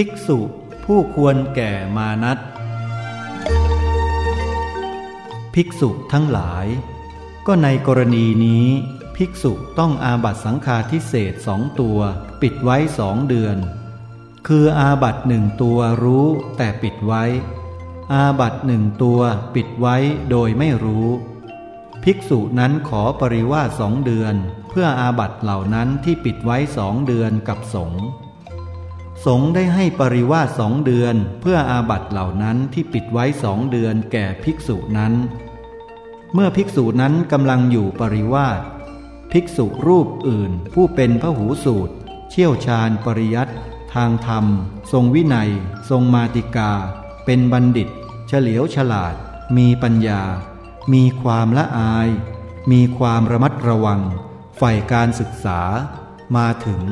ภิกษุผู้ควรแก่มานัตภิกษุทั้งหลาย ก็ในกรณีนี้ ภิกษุต้องอาบัตสังฆาทิเศษสองตัว ปิดไว้สองเดือน คืออาบัตหนึ่งตัวรู้แต่ปิดไว้ อาบัตหนึ่งตัวปิดไว้โดยไม่รู้ ภิกษุนั้นขอปริวาสสองเดือน เพื่ออาบัตเหล่านั้นที่ปิดไว้สองเดือนกับสงฆ์ สงได้ให้ปริวาสสองเดือน เพื่ออาบัตเหล่านั้นที่ปิดไว้สองเดือนแก่ภิกษุนั้น เมื่อภิกษุนั้นกำลังอยู่ปริวาสภิกษุรูปอื่น ผู้เป็นพระหูสูตร เชี่ยวชาญปริยัตทางธรรม ทรงวินัย ทรงมาติกา เป็นบัณฑิต เฉลียวฉลาด มีปัญญา มีความละอาย มีความระมัดระวังใฝ่การศึกษา มาถึง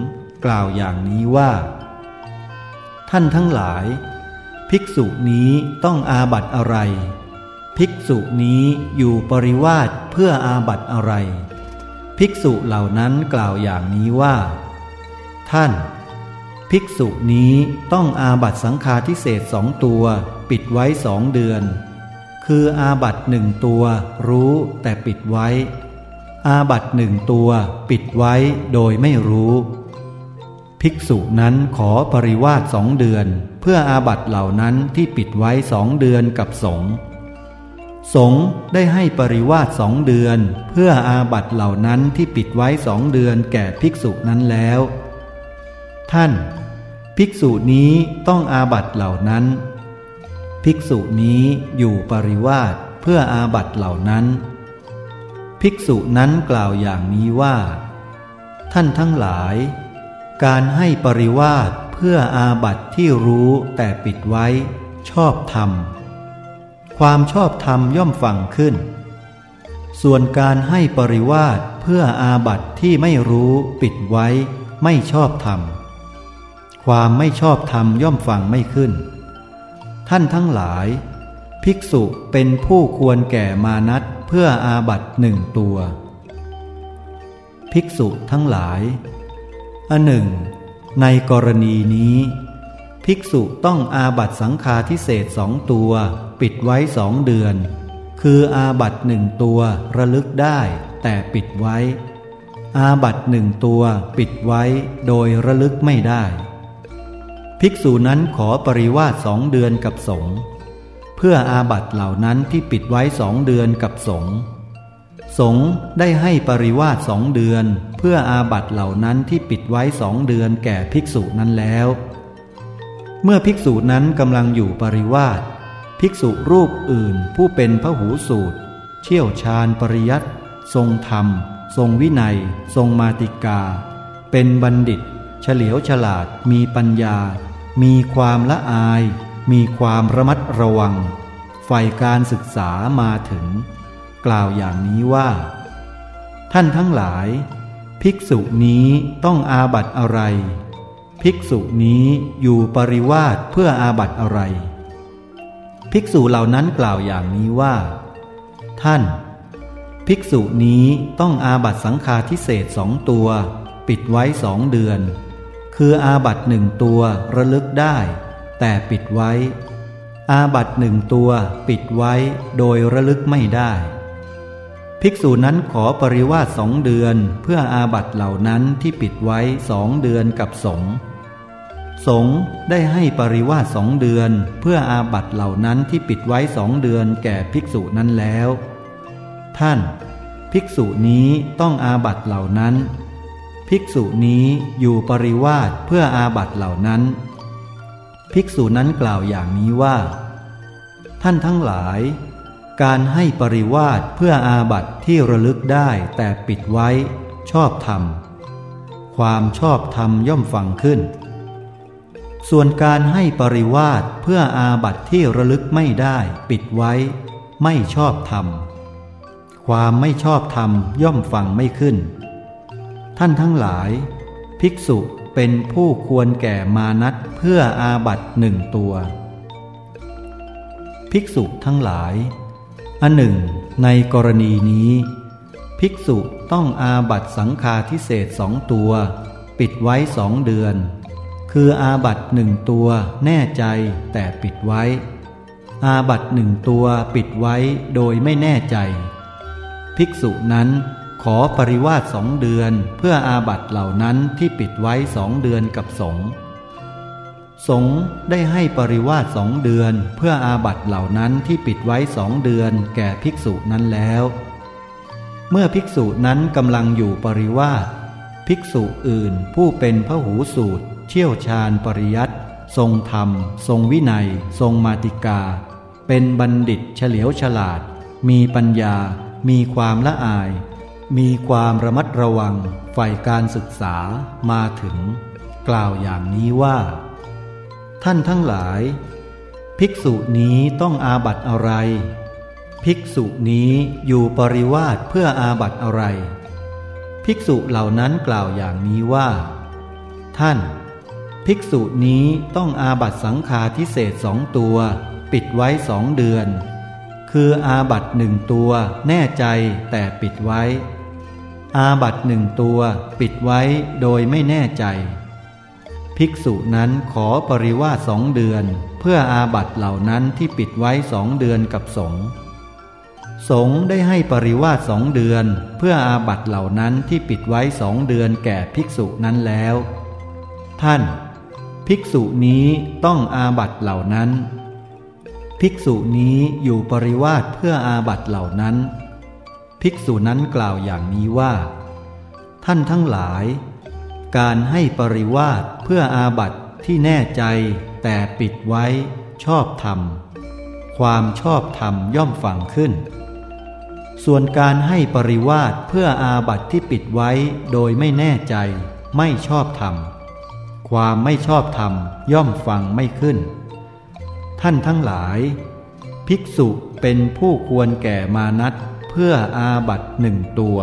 กล่าวอย่างนี้ว่า ท่านทั้งหลาย ภิกษุนี้ต้องอาบัตอะไร ภิกษุนี้อยู่ปริวาสเพื่ออาบัตอะไร ภิกษุเหล่านั้นกล่าวอย่างนี้ว่า ท่าน ภิกษุนี้ต้องอาบัตสังฆาทิเศษสองตัว ปิดไว้สองเดือน คืออาบัตหนึ่งตัว รู้แต่ปิดไว้ อาบัตหนึ่งตัว ปิดไว้โดยไม่รู้ ภิกษุนั้นขอปริวาสสองเดือน เพื่ออาบัตเหล่านั้นที่ปิดไว้สองเดือนกับสงฆ์สงฆ์ได้ให้ปริวาสสองเดือน เพื่ออาบัตเหล่านั้นที่ปิดไว้สองเดือนแก่ภิกษุนั้นแล้ว ท่าน ภิกษุนี้ต้องอาบัตเหล่านั้น ภิกษุนี้อยู่ปริวาสเพื่ออาบัตเหล่านั้น ภิกษุนั้นกล่าวอย่างนี้ว่า ท่านทั้งหลาย การให้ปริวาสเพื่ออาบัตที่รู้แต่ปิดไว้ ชอบธรรม ความชอบธรรมย่อมฟังขึ้น ส่วนการให้ปริวาสเพื่ออาบัตที่ไม่รู้ปิดไว้ ไม่ชอบธรรม ความไม่ชอบธรรมย่อมฟังไม่ขึ้น ท่านทั้งหลาย ภิกษุเป็นผู้ควรแก่มานัตเพื่ออาบัตหนึ่งตัว ภิกษุทั้งหลาย อันหนึ่ง ในกรณีนี้ ภิกษุต้องอาบัตสังฆาทิเศษสองตัว ปิดไว้สองเดือน คืออาบัตหนึ่งตัวระลึกได้แต่ปิดไว้ อาบัตหนึ่งตัวปิดไว้โดยระลึกไม่ได้ ภิกษุนั้นขอปริวาสสองเดือนกับสงฆ์เพื่ออาบัตเหล่านั้นที่ปิดไว้สองเดือนกับสงฆ์สงฆ์ได้ให้ปริวาสสองเดือน พื่ออาบัตเหล่านั้นที่ปิดไว้สองเดือนแก่ภิกษุนั้นแล้ว เมื่อภิกษุนั้นกำลังอยู่ปริวาสภิกษุรูปอื่นผู้เป็นพระหูสูตร เชี่ยวชาญปริยัติทรงธรรม ทรงวินัย ทรงมาติกา เป็นบัณฑิต เฉลียวฉลาด มีปัญญา มีความละอาย มีความระมัดระวังใฝ่การศึกษามาถึง กล่าวอย่างนี้ว่า ท่านทั้งหลาย ภิกษุนี้ต้องอาบัตอะไร ภิกษุนี้อยู่ปริวาสเพื่ออาบัตอะไร ภิกษุเหล่านั้นกล่าวอย่างนี้ว่า ท่าน ภิกษุนี้ต้องอาบัตสังฆาทิเศษสองตัว ปิดไว้สองเดือน คืออาบัตหนึ่งตัวระลึกได้ แต่ปิดไว้ อาบัตหนึ่งตัวปิดไว้โดยระลึกไม่ได้ ภิกษุนั้นขอปริวาสสองเดือนเพื่ออาบัตเหล่านั้นที่ปิดไว้สองเดือนกับสงฆ์สงฆ์ได้ให้ปริวาสสองเดือน เพื่ออาบัตเหล่านั้นที่ปิดไว้สองเดือนแก่ภิกษุนั้นแล้ว ท่าน ภิกษุนี้ต้องอาบัตเหล่านั้น ภิกษุนี้อยู่ปริวาสเพื่ออาบัตเหล่านั้น ภิกษุนั้นกล่าวอย่างนี้ว่า ท่านทั้งหลาย การให้ปริวาสเพื่ออาบัตที่ระลึกได้แต่ปิดไว้ ชอบธรรม ความชอบธรรมย่อมฟังขึ้น ส่วนการให้ปริวาสเพื่ออาบัตที่ระลึกไม่ได้ปิดไว้ ไม่ชอบธรรม ความไม่ชอบธรรมย่อมฟังไม่ขึ้น ท่านทั้งหลาย ภิกษุเป็นผู้ควรแก่มานัตเพื่ออาบัตหนึ่งตัว ภิกษุทั้งหลาย อันหนึ่ง ในกรณีนี้ ภิกษุต้องอาบัตสังฆาทิเศษสองตัว ปิดไว้สองเดือน คืออาบัตหนึ่งตัวแน่ใจแต่ปิดไว้ อาบัตหนึ่งตัวปิดไว้โดยไม่แน่ใจ ภิกษุนั้นขอปริวาสสองเดือนเพื่ออาบัตเหล่านั้นที่ปิดไว้สองเดือนกับสงฆ์ สงฆ์ได้ให้ปริวาสสองเดือน เพื่ออาบัตเหล่านั้นที่ปิดไว้สองเดือนแก่ภิกษุนั้นแล้ว เมื่อภิกษุนั้นกำลังอยู่ปริวาสภิกษุอื่นผู้เป็นพระหูสูตร เชี่ยวชาญปริยัตทรงธรรม ทรงวินัย ทรงมาติกา เป็นบัณฑิตเฉลียวฉลาด มีปัญญา มีความละอาย มีความระมัดระวังใฝ่การศึกษามาถึง กล่าวอย่างนี้ว่า ท่านทั้งหลาย ภิกษุนี้ต้องอาบัตอะไร ภิกษุนี้อยู่ปริวาสเพื่ออาบัตอะไร ภิกษุเหล่านั้นกล่าวอย่างนี้ว่า ท่าน ภิกษุนี้ต้องอาบัตสังฆาทิเศษสองตัว ปิดไว้สองเดือน คืออาบัตหนึ่งตัวแน่ใจแต่ปิดไว้ อาบัตหนึ่งตัวปิดไว้โดยไม่แน่ใจ ภิกษุนั้นขอปริวาสสองเดือน เพื่ออาบัตเหล่านั้นที่ปิดไว้สองเดือนกับสงฆ์สงฆ์ได้ให้ปริวาสสองเดือน เพื่ออาบัตเหล่านั้นที่ปิดไว้สองเดือนแก่ภิกษุนั้นแล้ว ท่าน ภิกษุนี้ต้องอาบัตเหล่านั้น ภิกษุนี้อยู่ปริวาสเพื่ออาบัตเหล่านั้น ภิกษุนั้นกล่าวอย่างนี้ว่า ท่านทั้งหลาย การให้ปริวาสเพื่ออาบัตที่แน่ใจแต่ปิดไว้ชอบธรรม ความชอบธรรมย่อมฝังขึ้น ส่วนการให้ปริวาสเพื่ออาบัตที่ปิดไว้โดยไม่แน่ใจ ไม่ชอบธรรม ความไม่ชอบธรรมย่อมฟังไม่ขึ้น ท่านทั้งหลาย ภิกษุเป็นผู้ควรแก่มานัตเพื่ออาบัตหนึ่งตัว